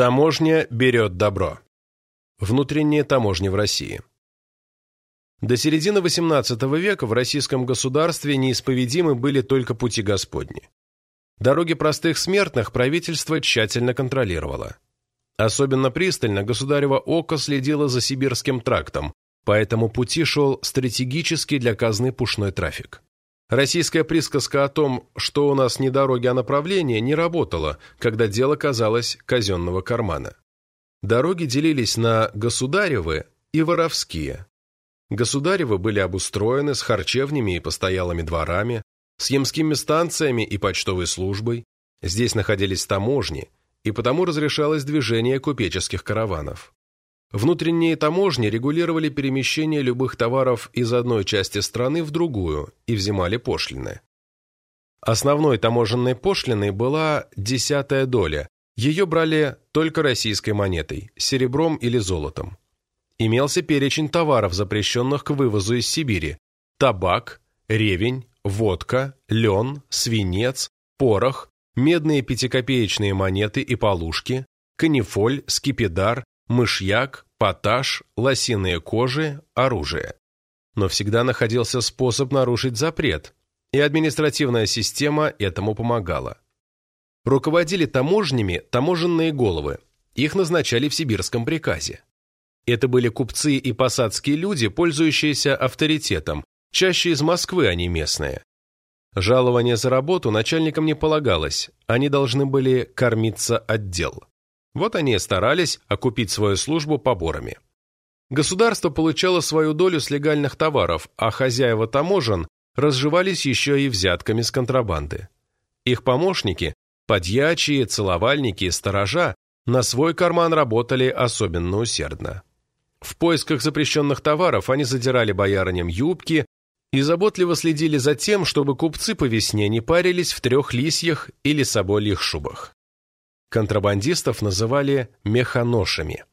Таможня берет добро. Внутренние таможни в России. До середины XVIII века в российском государстве неисповедимы были только пути Господни. Дороги простых смертных правительство тщательно контролировало. Особенно пристально государево око следило за сибирским трактом, по этому пути шел стратегический для казны пушной трафик. Российская присказка о том, что у нас не дороги, а направления, не работала, когда дело казалось казенного кармана. Дороги делились на государевы и воровские. Государевы были обустроены с харчевнями и постоялыми дворами, с ямскими станциями и почтовой службой. Здесь находились таможни, и потому разрешалось движение купеческих караванов. Внутренние таможни регулировали перемещение любых товаров из одной части страны в другую и взимали пошлины. Основной таможенной пошлиной была десятая доля. Ее брали только российской монетой, серебром или золотом. Имелся перечень товаров, запрещенных к вывозу из Сибири. Табак, ревень, водка, лен, свинец, порох, медные пятикопеечные монеты и полушки, канифоль, скипидар, мышьяк, поташ, лосиные кожи, оружие. Но всегда находился способ нарушить запрет, и административная система этому помогала. Руководили таможнями таможенные головы, их назначали в сибирском приказе. Это были купцы и посадские люди, пользующиеся авторитетом, чаще из Москвы, не местные. Жалование за работу начальникам не полагалось, они должны были кормиться отдел. Вот они и старались окупить свою службу поборами. Государство получало свою долю с легальных товаров, а хозяева таможен разживались еще и взятками с контрабанды. Их помощники, подьячие, целовальники и сторожа на свой карман работали особенно усердно. В поисках запрещенных товаров они задирали боярыням юбки и заботливо следили за тем, чтобы купцы по весне не парились в трех лисьях или собольих шубах. Контрабандистов называли механошами.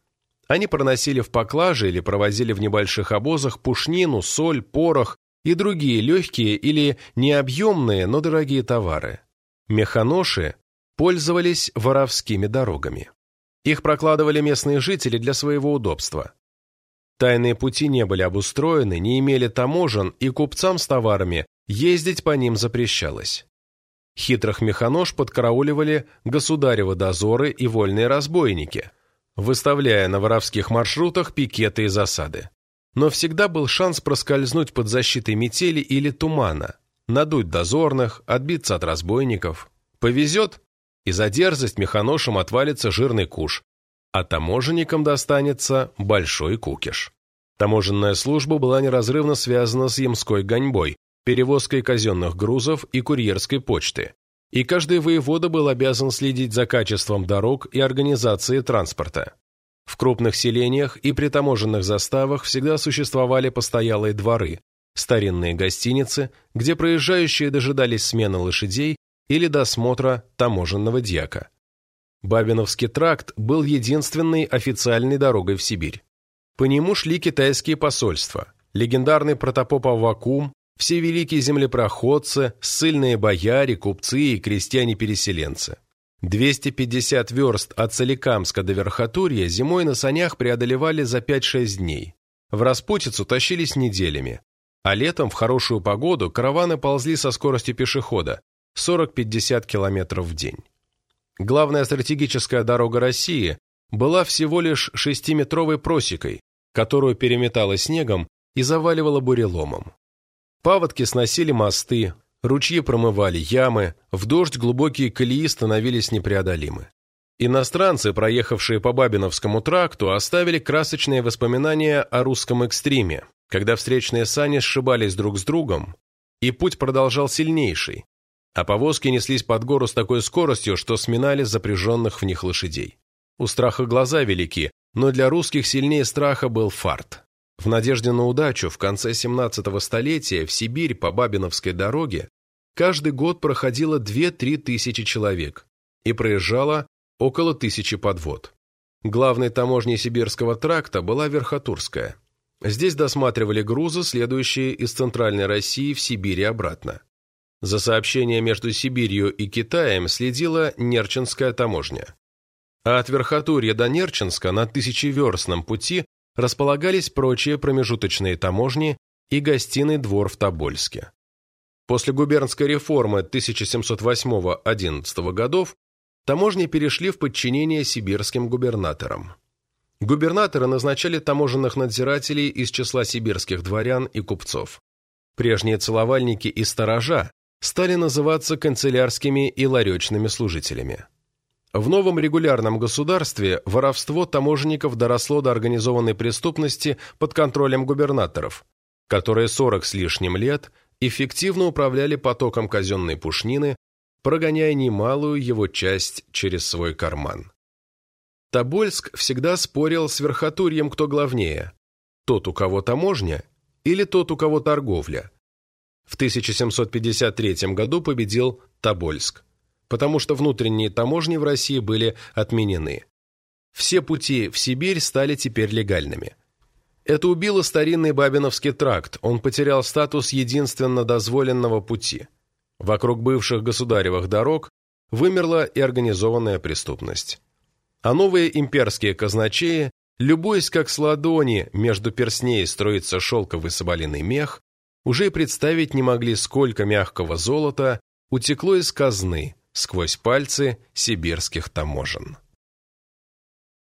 Они проносили в поклаже или провозили в небольших обозах пушнину, соль, порох и другие легкие или необъемные, но дорогие товары. Механоши пользовались воровскими дорогами. Их прокладывали местные жители для своего удобства. Тайные пути не были обустроены, не имели таможен, и купцам с товарами ездить по ним запрещалось. Хитрых механож подкарауливали государевы дозоры и вольные разбойники, выставляя на воровских маршрутах пикеты и засады. Но всегда был шанс проскользнуть под защитой метели или тумана, надуть дозорных, отбиться от разбойников. Повезет, и за дерзость механошам отвалится жирный куш, а таможенникам достанется большой кукиш. Таможенная служба была неразрывно связана с ямской гоньбой, перевозкой казенных грузов и курьерской почты, и каждый воевода был обязан следить за качеством дорог и организацией транспорта. В крупных селениях и при таможенных заставах всегда существовали постоялые дворы, старинные гостиницы, где проезжающие дожидались смены лошадей или досмотра таможенного дьяка. Бабиновский тракт был единственной официальной дорогой в Сибирь. По нему шли китайские посольства, легендарный протопоп Аввакум, все великие землепроходцы, ссыльные бояре, купцы и крестьяне-переселенцы. 250 верст от Соликамска до Верхотурья зимой на санях преодолевали за 5-6 дней. В распутицу тащились неделями. А летом в хорошую погоду караваны ползли со скоростью пешехода 40-50 км в день. Главная стратегическая дорога России была всего лишь шестиметровой просекой, которую переметало снегом и заваливало буреломом. Паводки сносили мосты, ручьи промывали ямы, в дождь глубокие колеи становились непреодолимы. Иностранцы, проехавшие по Бабиновскому тракту, оставили красочные воспоминания о русском экстриме, когда встречные сани сшибались друг с другом, и путь продолжал сильнейший, а повозки неслись под гору с такой скоростью, что сминали запряженных в них лошадей. У страха глаза велики, но для русских сильнее страха был фарт. В надежде на удачу в конце 17-го столетия в Сибирь по Бабиновской дороге каждый год проходило 2-3 тысячи человек и проезжало около тысячи подвод. Главной таможней сибирского тракта была Верхотурская. Здесь досматривали грузы, следующие из Центральной России в Сибирь и обратно. За сообщение между Сибирью и Китаем следила Нерчинская таможня. а от Верхотурья до Нерчинска на тысячеверстном пути располагались прочие промежуточные таможни и гостиный двор в Тобольске. После губернской реформы 1708-11 годов таможни перешли в подчинение сибирским губернаторам. Губернаторы назначали таможенных надзирателей из числа сибирских дворян и купцов. Прежние целовальники и сторожа стали называться канцелярскими и ларечными служителями. В новом регулярном государстве воровство таможенников доросло до организованной преступности под контролем губернаторов, которые 40 с лишним лет эффективно управляли потоком казенной пушнины, прогоняя немалую его часть через свой карман. Тобольск всегда спорил с Верхотурьем, кто главнее – тот, у кого таможня, или тот, у кого торговля. В 1753 году победил Тобольск, потому что внутренние таможни в России были отменены. Все пути в Сибирь стали теперь легальными. Это убило старинный Бабиновский тракт, он потерял статус единственно дозволенного пути. Вокруг бывших государевых дорог вымерла и организованная преступность а новые имперские казначеи, любуясь как с ладони между перстней строится шелковый соболиный мех, уже и представить не могли, сколько мягкого золота утекло из казны сквозь пальцы сибирских таможен.